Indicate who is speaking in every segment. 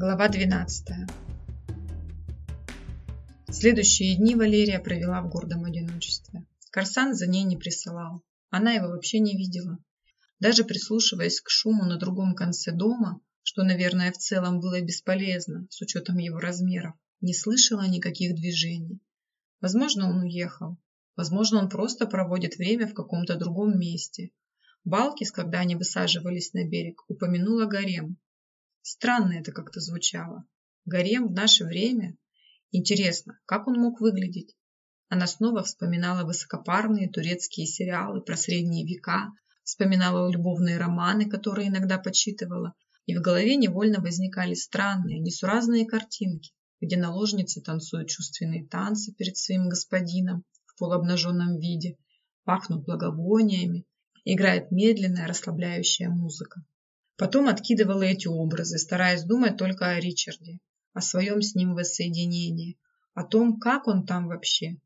Speaker 1: Глава 12. Следующие дни Валерия провела в гордом одиночестве. Корсан за ней не присылал. Она его вообще не видела. Даже прислушиваясь к шуму на другом конце дома, что, наверное, в целом было бесполезно, с учетом его размеров, не слышала никаких движений. Возможно, он уехал. Возможно, он просто проводит время в каком-то другом месте. Балкис, когда они высаживались на берег, упомянула гарем, Странно это как-то звучало. Гарем в наше время? Интересно, как он мог выглядеть? Она снова вспоминала высокопарные турецкие сериалы про средние века, вспоминала любовные романы, которые иногда почитывала, и в голове невольно возникали странные, несуразные картинки, где наложницы танцуют чувственные танцы перед своим господином в полуобнаженном виде, пахнут благовониями, играет медленная расслабляющая музыка. Потом откидывала эти образы, стараясь думать только о Ричарде, о своем с ним воссоединении, о том, как он там вообще.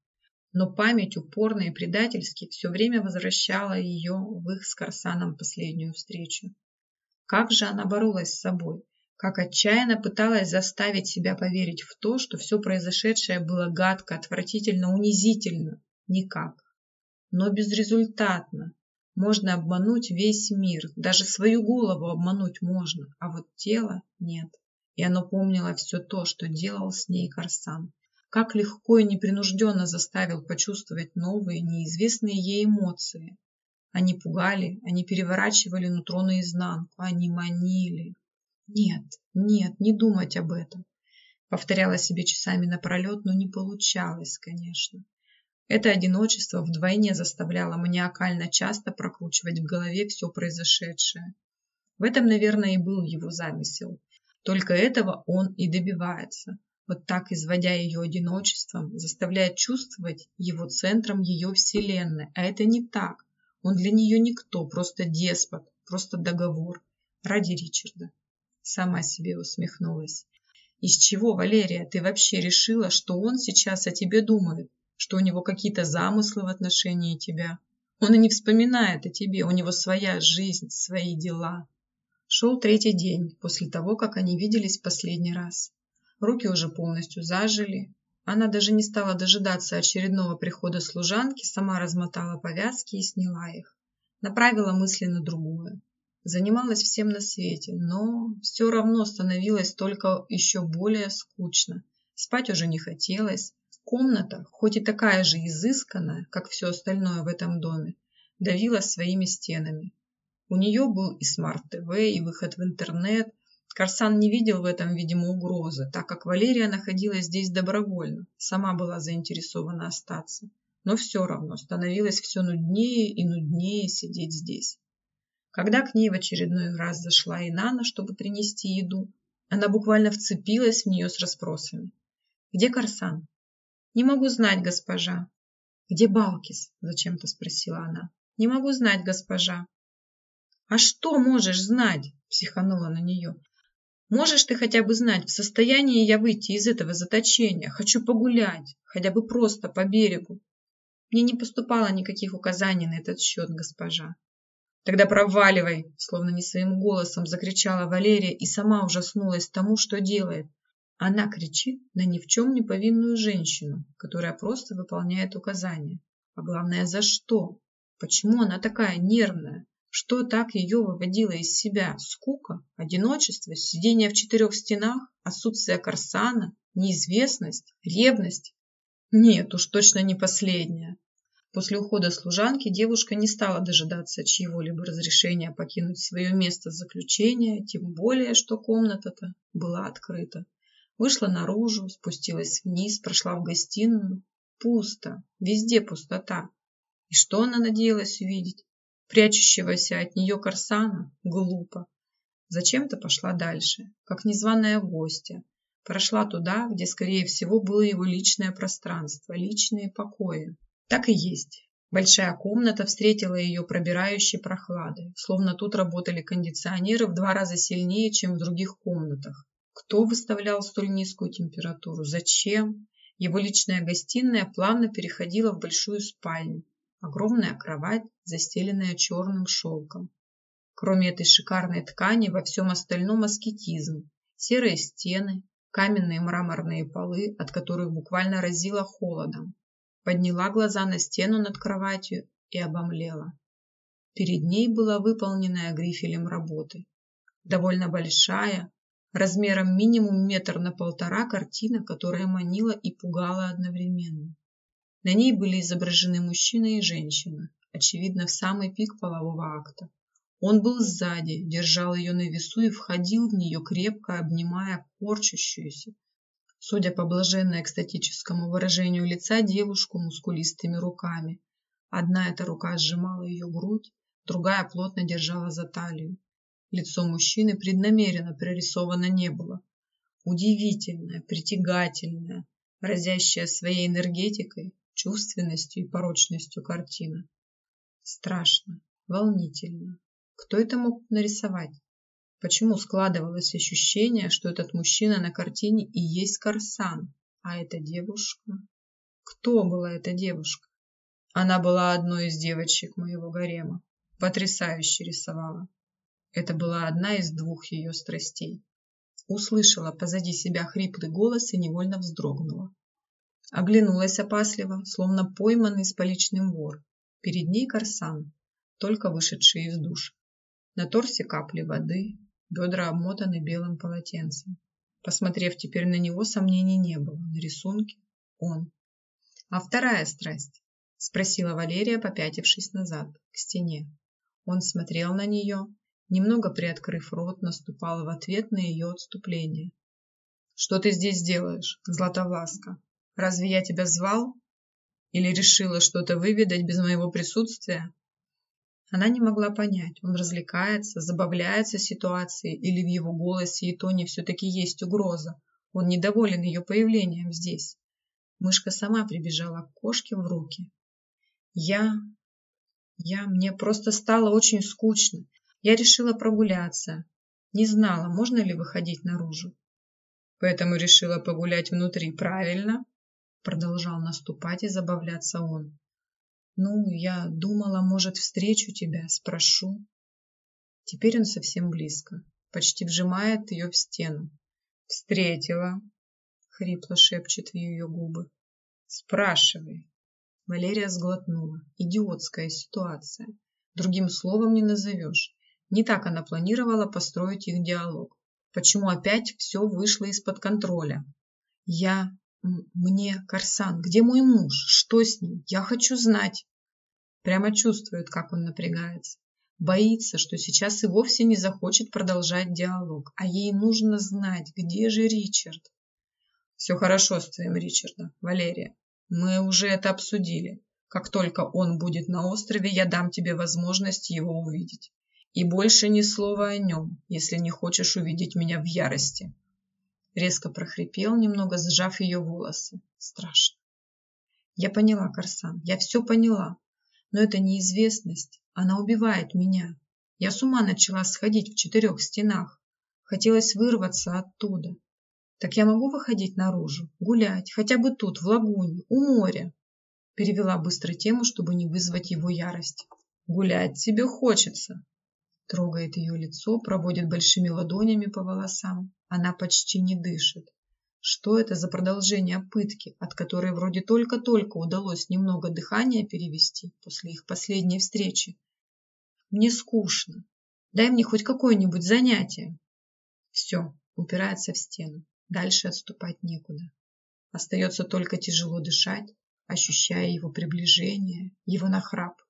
Speaker 1: Но память упорно и предательски все время возвращала ее в их с Корсаном последнюю встречу. Как же она боролась с собой, как отчаянно пыталась заставить себя поверить в то, что все произошедшее было гадко, отвратительно, унизительно. Никак. Но безрезультатно. Можно обмануть весь мир, даже свою голову обмануть можно, а вот тело нет. И оно помнило все то, что делал с ней Корсан. Как легко и непринужденно заставил почувствовать новые, неизвестные ей эмоции. Они пугали, они переворачивали нутро наизнанку, они манили. Нет, нет, не думать об этом. Повторяла себе часами напролет, но не получалось, конечно. Это одиночество вдвойне заставляло маниакально часто прокручивать в голове все произошедшее. В этом, наверное, и был его замысел. Только этого он и добивается. Вот так, изводя ее одиночеством, заставляет чувствовать его центром ее вселенной. А это не так. Он для нее никто, просто деспот, просто договор. Ради Ричарда. Сама себе усмехнулась. Из чего, Валерия, ты вообще решила, что он сейчас о тебе думает? Что у него какие-то замыслы в отношении тебя. Он и не вспоминает о тебе, у него своя жизнь, свои дела. Шел третий день после того, как они виделись последний раз. Руки уже полностью зажили. Она даже не стала дожидаться очередного прихода служанки, сама размотала повязки и сняла их. Направила мысли на другое. Занималась всем на свете, но все равно становилось только еще более скучно. Спать уже не хотелось, Комната, хоть и такая же изысканная, как все остальное в этом доме, давила своими стенами. У нее был и смарт-ТВ, и выход в интернет. Корсан не видел в этом, видимо, угрозы, так как Валерия находилась здесь добровольно, сама была заинтересована остаться. Но все равно становилось все нуднее и нуднее сидеть здесь. Когда к ней в очередной раз зашла Инана, чтобы принести еду, она буквально вцепилась в нее с расспросами. «Где Корсан? Не могу знать, госпожа. Где Балкис? Зачем-то спросила она. Не могу знать, госпожа. А что можешь знать? Психанула на нее. Можешь ты хотя бы знать, в состоянии я выйти из этого заточения? Хочу погулять, хотя бы просто по берегу. Мне не поступало никаких указаний на этот счет, госпожа. Тогда проваливай, словно не своим голосом закричала Валерия и сама ужаснулась тому, что делает. Она кричит на ни в чем не повинную женщину, которая просто выполняет указания. А главное, за что? Почему она такая нервная? Что так ее выводило из себя? Скука, одиночество, сидение в четырех стенах, отсутствие Корсана, неизвестность, ревность? Нет, уж точно не последняя. После ухода служанки девушка не стала дожидаться чьего-либо разрешения покинуть свое место заключения, тем более, что комната-то была открыта. Вышла наружу, спустилась вниз, прошла в гостиную. Пусто, везде пустота. И что она надеялась увидеть? Прячущегося от нее Корсана? Глупо. Зачем-то пошла дальше, как незваная гостья. Прошла туда, где, скорее всего, было его личное пространство, личные покои. Так и есть. Большая комната встретила ее пробирающей прохладой, словно тут работали кондиционеры в два раза сильнее, чем в других комнатах. Кто выставлял столь низкую температуру? Зачем? Его личная гостиная плавно переходила в большую спальню. Огромная кровать, застеленная черным шелком. Кроме этой шикарной ткани, во всем остальном аскетизм. Серые стены, каменные мраморные полы, от которых буквально разило холодом. Подняла глаза на стену над кроватью и обомлела. Перед ней была выполненная грифелем работы. Довольно большая, размером минимум метр на полтора картина, которая манила и пугала одновременно. На ней были изображены мужчина и женщина, очевидно, в самый пик полового акта. Он был сзади, держал ее на весу и входил в нее, крепко обнимая корчащуюся, судя по блаженно-экстатическому выражению лица, девушку мускулистыми руками. Одна эта рука сжимала ее грудь, другая плотно держала за талию. Лицо мужчины преднамеренно прорисовано не было. Удивительное, притягательное, разящая своей энергетикой, чувственностью и порочностью картина. Страшно, волнительно. Кто это мог нарисовать? Почему складывалось ощущение, что этот мужчина на картине и есть Корсан, а эта девушка? Кто была эта девушка? Она была одной из девочек моего гарема. Потрясающе рисовала. Это была одна из двух ее страстей. Услышала позади себя хриплый голос и невольно вздрогнула. Оглянулась опасливо, словно пойманный с поличным вор. Перед ней Корсан, только вышедший из душ. На торсе капли воды, бедра обмотаны белым полотенцем. Посмотрев теперь на него, сомнений не было. На рисунке он. «А вторая страсть?» – спросила Валерия, попятившись назад, к стене. Он смотрел на нее, немного приоткрыв рот, наступала в ответ на ее отступление. «Что ты здесь делаешь, Златовласка? Разве я тебя звал? Или решила что-то выведать без моего присутствия?» Она не могла понять, он развлекается, забавляется ситуацией, или в его голосе и тоне все-таки есть угроза. Он недоволен ее появлением здесь. Мышка сама прибежала к кошке в руки. «Я... я... мне просто стало очень скучно. Я решила прогуляться. Не знала, можно ли выходить наружу. Поэтому решила погулять внутри, правильно? Продолжал наступать и забавляться он. Ну, я думала, может, встречу тебя, спрошу. Теперь он совсем близко, почти вжимает ее в стену. Встретила, хрипло шепчет в ее губы. Спрашивай. Валерия сглотнула. Идиотская ситуация. Другим словом не назовешь. Не так она планировала построить их диалог. Почему опять все вышло из-под контроля? Я... Мне, Корсан, где мой муж? Что с ним? Я хочу знать. Прямо чувствует, как он напрягается. Боится, что сейчас и вовсе не захочет продолжать диалог. А ей нужно знать, где же Ричард. Все хорошо с твоим Ричардом, Валерия. Мы уже это обсудили. Как только он будет на острове, я дам тебе возможность его увидеть. И больше ни слова о нем, если не хочешь увидеть меня в ярости. Резко прохрипел, немного сжав ее волосы. Страшно. Я поняла, Корсан, я все поняла. Но эта неизвестность, она убивает меня. Я с ума начала сходить в четырех стенах. Хотелось вырваться оттуда. Так я могу выходить наружу, гулять, хотя бы тут, в лагуне, у моря. Перевела быстро тему, чтобы не вызвать его ярость. Гулять тебе хочется, Трогает ее лицо, проводит большими ладонями по волосам. Она почти не дышит. Что это за продолжение пытки, от которой вроде только-только удалось немного дыхания перевести после их последней встречи? Мне скучно. Дай мне хоть какое-нибудь занятие. Все, упирается в стену. Дальше отступать некуда. Остается только тяжело дышать, ощущая его приближение, его нахрап.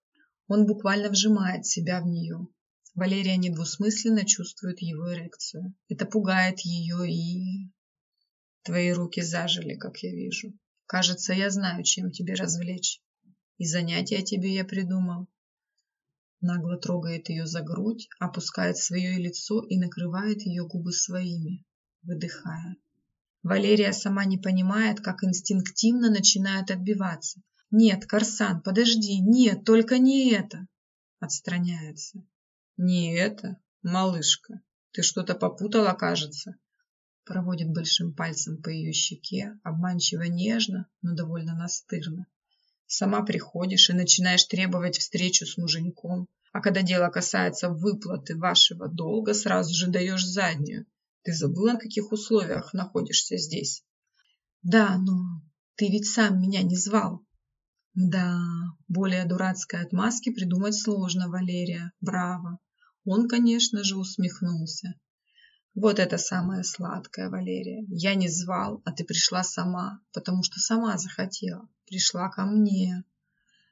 Speaker 1: Он буквально вжимает себя в нее, Валерия недвусмысленно чувствует его эрекцию. Это пугает ее и... Твои руки зажили, как я вижу. Кажется, я знаю, чем тебе развлечь. И занятия тебе я придумал. Нагло трогает ее за грудь, опускает свое лицо и накрывает ее губы своими, выдыхая. Валерия сама не понимает, как инстинктивно начинает отбиваться. «Нет, Корсан, подожди, нет, только не это!» Отстраняется. Не это, малышка. Ты что-то попутала, кажется. Проводит большим пальцем по ее щеке, обманчиво нежно, но довольно настырно. Сама приходишь и начинаешь требовать встречу с муженьком, а когда дело касается выплаты вашего долга, сразу же даешь заднюю. Ты забыла, на каких условиях находишься здесь? Да, но ты ведь сам меня не звал. Да, более дурацкой отмазки придумать сложно, Валерия. Браво. Он, конечно же, усмехнулся. Вот это самое сладкое, Валерия. Я не звал, а ты пришла сама, потому что сама захотела. Пришла ко мне.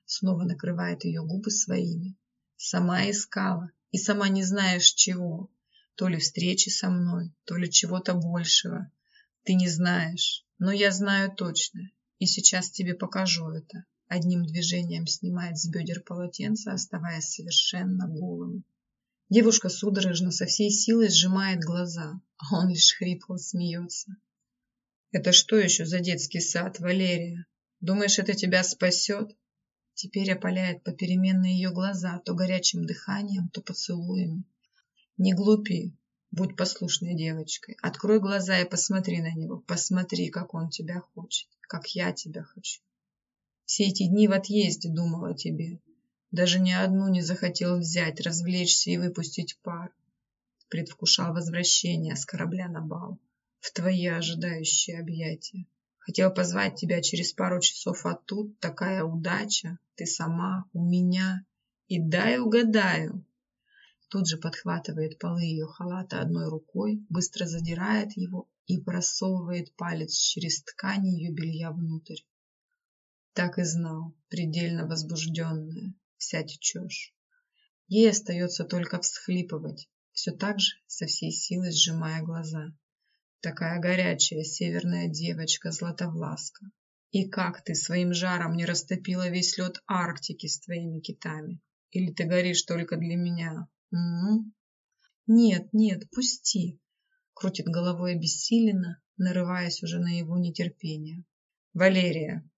Speaker 1: Снова накрывает ее губы своими. Сама искала, и сама не знаешь чего. То ли встречи со мной, то ли чего-то большего. Ты не знаешь, но я знаю точно, и сейчас тебе покажу это. Одним движением снимает с бедер полотенце, оставаясь совершенно голым. Девушка судорожно со всей силой сжимает глаза, а он лишь хрипло смеется. «Это что еще за детский сад, Валерия? Думаешь, это тебя спасет?» Теперь опаляет попеременно ее глаза то горячим дыханием, то поцелуями. «Не глупи, будь послушной девочкой. Открой глаза и посмотри на него. Посмотри, как он тебя хочет, как я тебя хочу. Все эти дни в отъезде думал о тебе. Даже ни одну не захотел взять, развлечься и выпустить пар. Предвкушал возвращение с корабля на бал в твои ожидающие объятия. Хотел позвать тебя через пару часов, а тут такая удача. Ты сама, у меня. И дай угадаю. Тут же подхватывает полы ее халата одной рукой, быстро задирает его и просовывает палец через ткань ее белья внутрь. Так и знал, предельно возбужденная, вся течешь. Ей остается только всхлипывать, все так же со всей силой сжимая глаза. Такая горячая северная девочка Златовласка. И как ты своим жаром не растопила весь лед Арктики с твоими китами? Или ты горишь только для меня? М Нет, нет, пусти. Крутит головой обессиленно, нарываясь уже на его нетерпение. Валерия,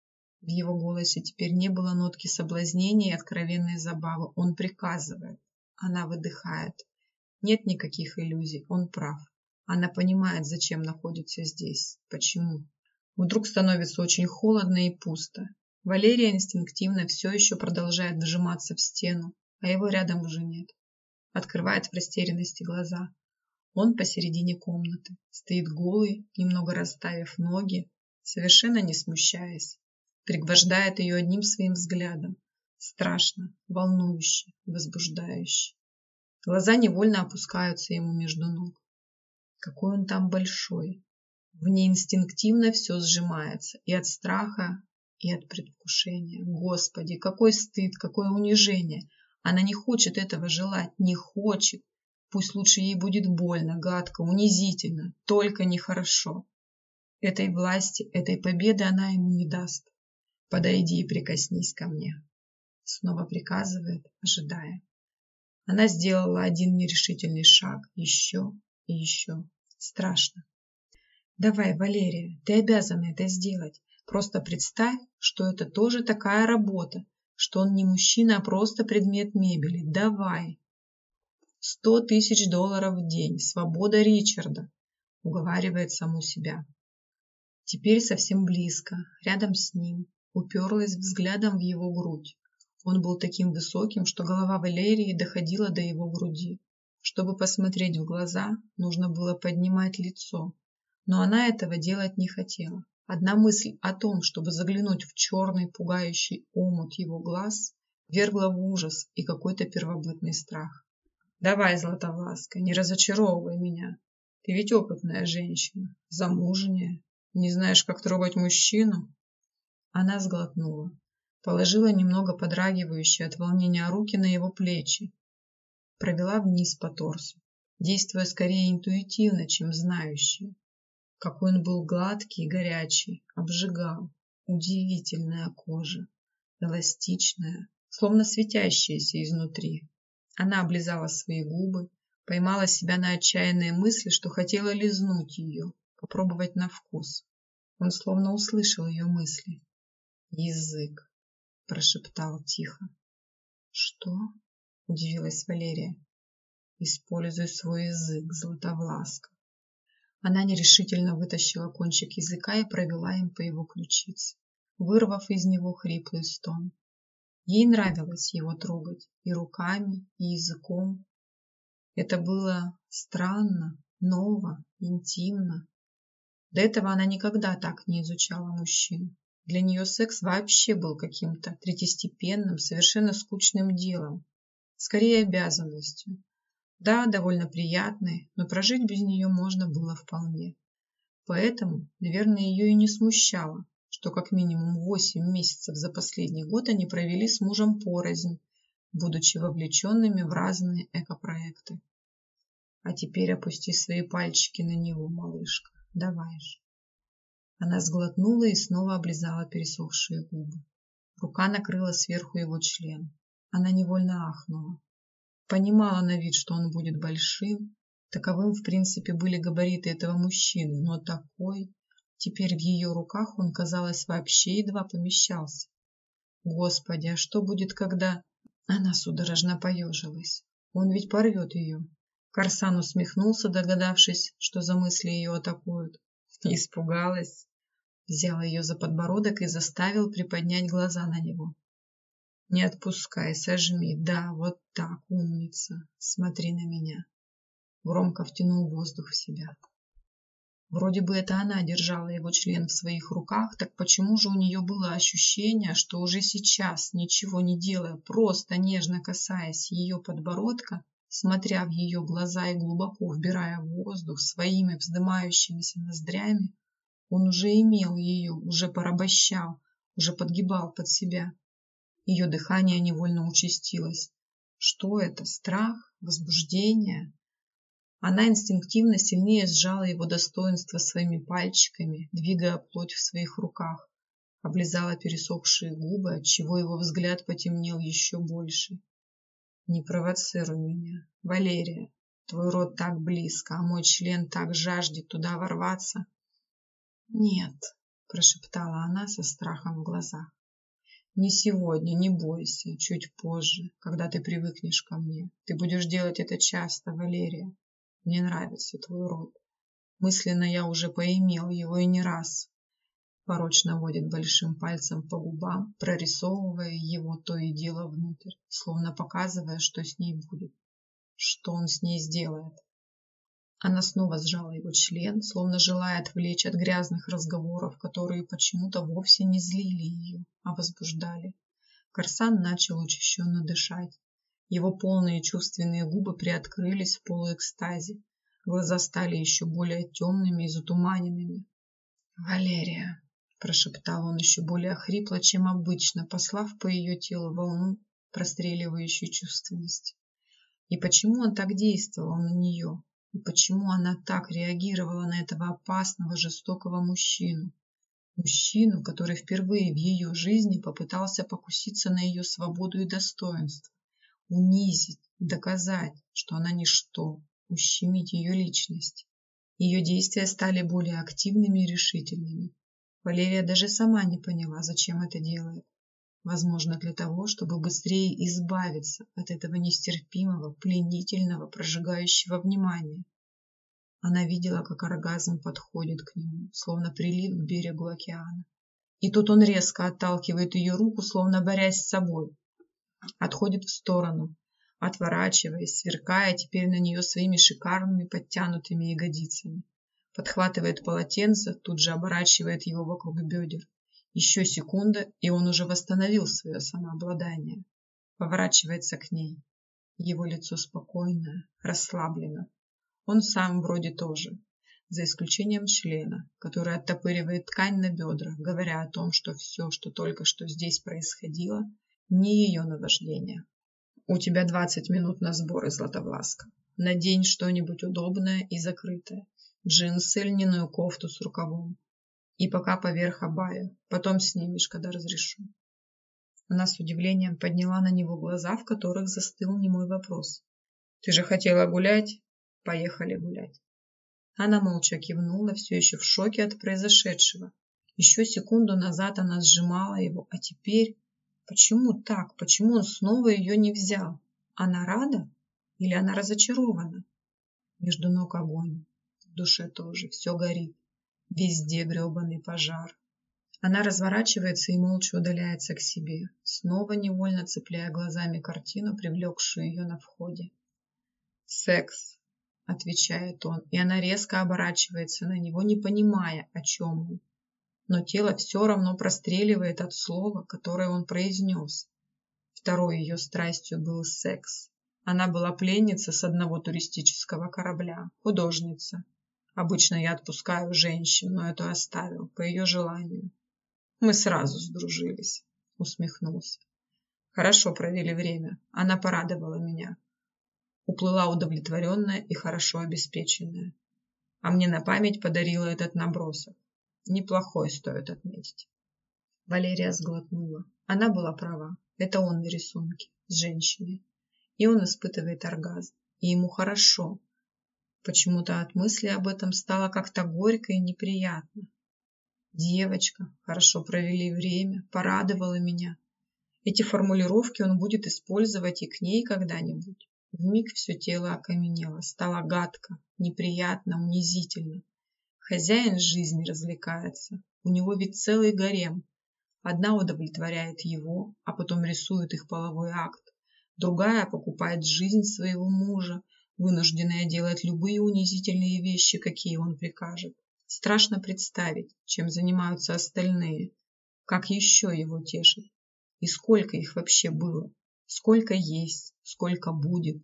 Speaker 1: в его голосе теперь не было нотки соблазнения и откровенной забавы. Он приказывает. Она выдыхает. Нет никаких иллюзий. Он прав. Она понимает, зачем находится здесь. Почему? Вдруг становится очень холодно и пусто. Валерия инстинктивно все еще продолжает вжиматься в стену, а его рядом уже нет. Открывает в растерянности глаза. Он посередине комнаты, стоит голый, немного расставив ноги, совершенно не смущаясь пригвождает ее одним своим взглядом. Страшно, волнующе, возбуждающе. Глаза невольно опускаются ему между ног. Какой он там большой. В ней инстинктивно все сжимается. И от страха, и от предвкушения. Господи, какой стыд, какое унижение. Она не хочет этого желать, не хочет. Пусть лучше ей будет больно, гадко, унизительно, только нехорошо. Этой власти, этой победы она ему не даст. Подойди и прикоснись ко мне. Снова приказывает, ожидая. Она сделала один нерешительный шаг. Еще и еще. Страшно. Давай, Валерия, ты обязана это сделать. Просто представь, что это тоже такая работа, что он не мужчина, а просто предмет мебели. Давай. Сто тысяч долларов в день. Свобода Ричарда. Уговаривает саму себя. Теперь совсем близко, рядом с ним, уперлась взглядом в его грудь. Он был таким высоким, что голова Валерии доходила до его груди. Чтобы посмотреть в глаза, нужно было поднимать лицо. Но она этого делать не хотела. Одна мысль о том, чтобы заглянуть в черный пугающий омут его глаз, вергла в ужас и какой-то первобытный страх. «Давай, Златовласка, не разочаровывай меня. Ты ведь опытная женщина, замужняя. Не знаешь, как трогать мужчину? Она сглотнула, положила немного подрагивающие от волнения руки на его плечи, провела вниз по торсу, действуя скорее интуитивно, чем знающий. Какой он был гладкий и горячий, обжигал, удивительная кожа, эластичная, словно светящаяся изнутри. Она облизала свои губы, поймала себя на отчаянные мысли, что хотела лизнуть ее, попробовать на вкус. Он словно услышал ее мысли. Язык, прошептал тихо. Что? Удивилась Валерия. Используй свой язык, Златовласка. Она нерешительно вытащила кончик языка и провела им по его ключице, вырвав из него хриплый стон. Ей нравилось его трогать и руками, и языком. Это было странно, ново, интимно. До этого она никогда так не изучала мужчин. Для нее секс вообще был каким-то третьестепенным, совершенно скучным делом, скорее обязанностью. Да, довольно приятной, но прожить без нее можно было вполне. Поэтому, наверное, ее и не смущало, что как минимум 8 месяцев за последний год они провели с мужем порознь, будучи вовлеченными в разные экопроекты. А теперь опусти свои пальчики на него, малышка. Давай же. Она сглотнула и снова облизала пересохшие губы. Рука накрыла сверху его член. Она невольно ахнула. Понимала на вид, что он будет большим. Таковым, в принципе, были габариты этого мужчины, но такой... Теперь в ее руках он, казалось, вообще едва помещался. Господи, а что будет, когда... Она судорожно поежилась. Он ведь порвет ее. Корсан усмехнулся, догадавшись, что за мысли ее атакуют. Испугалась. Взял ее за подбородок и заставил приподнять глаза на него. Не отпускай, сожми. Да, вот так, умница. Смотри на меня. Громко втянул воздух в себя. Вроде бы это она держала его член в своих руках, так почему же у нее было ощущение, что уже сейчас, ничего не делая, просто нежно касаясь ее подбородка, смотря в ее глаза и глубоко вбирая воздух своими вздымающимися ноздрями, он уже имел ее, уже порабощал, уже подгибал под себя. Ее дыхание невольно участилось. Что это? Страх? Возбуждение? Она инстинктивно сильнее сжала его достоинство своими пальчиками, двигая плоть в своих руках, облизала пересохшие губы, отчего его взгляд потемнел еще больше. «Не провоцируй меня, Валерия. Твой рот так близко, а мой член так жаждет туда ворваться». «Нет», – прошептала она со страхом в глазах. «Не сегодня, не бойся, чуть позже, когда ты привыкнешь ко мне. Ты будешь делать это часто, Валерия. Мне нравится твой род. Мысленно я уже поимел его и не раз. Порочно водит большим пальцем по губам, прорисовывая его то и дело внутрь, словно показывая, что с ней будет, что он с ней сделает. Она снова сжала его член, словно желая отвлечь от грязных разговоров, которые почему-то вовсе не злили ее, а возбуждали. Корсан начал учащенно дышать, его полные чувственные губы приоткрылись в полуэкстазе. Глаза стали еще более темными и затуманенными. «Валерия!» – прошептал он еще более хрипло, чем обычно, послав по ее телу волну простреливающей чувственности. И почему он так действовал на нее? И почему она так реагировала на этого опасного, жестокого мужчину? Мужчину, который впервые в ее жизни попытался покуситься на ее свободу и достоинство унизить, доказать, что она ничто, ущемить ее личность. Ее действия стали более активными и решительными. Валерия даже сама не поняла, зачем это делает. Возможно, для того, чтобы быстрее избавиться от этого нестерпимого, пленительного, прожигающего внимания. Она видела, как оргазм подходит к нему, словно прилив к берегу океана. И тут он резко отталкивает ее руку, словно борясь с собой отходит в сторону, отворачиваясь, сверкая теперь на нее своими шикарными подтянутыми ягодицами. Подхватывает полотенце, тут же оборачивает его вокруг бедер. Еще секунда, и он уже восстановил свое самообладание. Поворачивается к ней. Его лицо спокойное, расслаблено. Он сам вроде тоже, за исключением члена, который оттопыривает ткань на бедрах, говоря о том, что все, что только что здесь происходило, не ее наваждение. У тебя 20 минут на сборы, Златовласка. Надень что-нибудь удобное и закрытое. Джинсы, льняную кофту с рукавом. И пока поверх абая. Потом снимешь, когда разрешу. Она с удивлением подняла на него глаза, в которых застыл немой вопрос. «Ты же хотела гулять?» «Поехали гулять». Она молча кивнула, все еще в шоке от произошедшего. Еще секунду назад она сжимала его, а теперь Почему так? Почему он снова ее не взял? Она рада или она разочарована? Между ног огонь, в душе тоже, все горит. Везде гребаный пожар. Она разворачивается и молча удаляется к себе, снова невольно цепляя глазами картину, привлекшую ее на входе. Секс. отвечает он, и она резко оборачивается на него, не понимая, о чем он. Но тело все равно простреливает от слова, которое он произнес. Второй ее страстью был секс. Она была пленница с одного туристического корабля, художница. Обычно я отпускаю женщин, но эту оставил, по ее желанию. Мы сразу сдружились, усмехнулся. Хорошо провели время, она порадовала меня. Уплыла удовлетворенная и хорошо обеспеченная. А мне на память подарила этот набросок. Неплохой, стоит отметить. Валерия сглотнула. Она была права. Это он на рисунке, с женщиной. И он испытывает оргазм. И ему хорошо. Почему-то от мысли об этом стало как-то горько и неприятно. Девочка, хорошо провели время, порадовала меня. Эти формулировки он будет использовать и к ней когда-нибудь. Вмиг все тело окаменело, стало гадко, неприятно, унизительно. Хозяин жизни развлекается, у него ведь целый гарем. Одна удовлетворяет его, а потом рисует их половой акт. Другая покупает жизнь своего мужа, вынужденная делать любые унизительные вещи, какие он прикажет. Страшно представить, чем занимаются остальные, как еще его тешат, и сколько их вообще было. Сколько есть, сколько будет.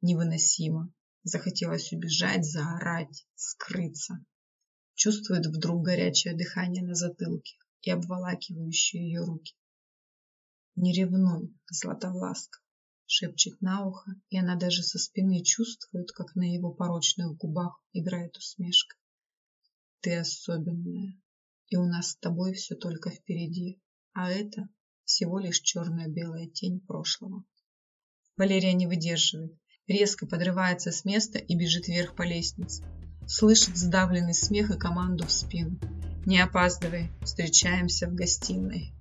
Speaker 1: Невыносимо. Захотелось убежать, заорать, скрыться. Чувствует вдруг горячее дыхание на затылке и обволакивающие ее руки. «Не ревнуй, Златовласка!» Шепчет на ухо, и она даже со спины чувствует, как на его порочных губах играет усмешка. «Ты особенная, и у нас с тобой все только впереди, а это всего лишь черная-белая тень прошлого. Валерия не выдерживает, резко подрывается с места и бежит вверх по лестнице. Слышит сдавленный смех и команду в спину. «Не опаздывай, встречаемся в гостиной».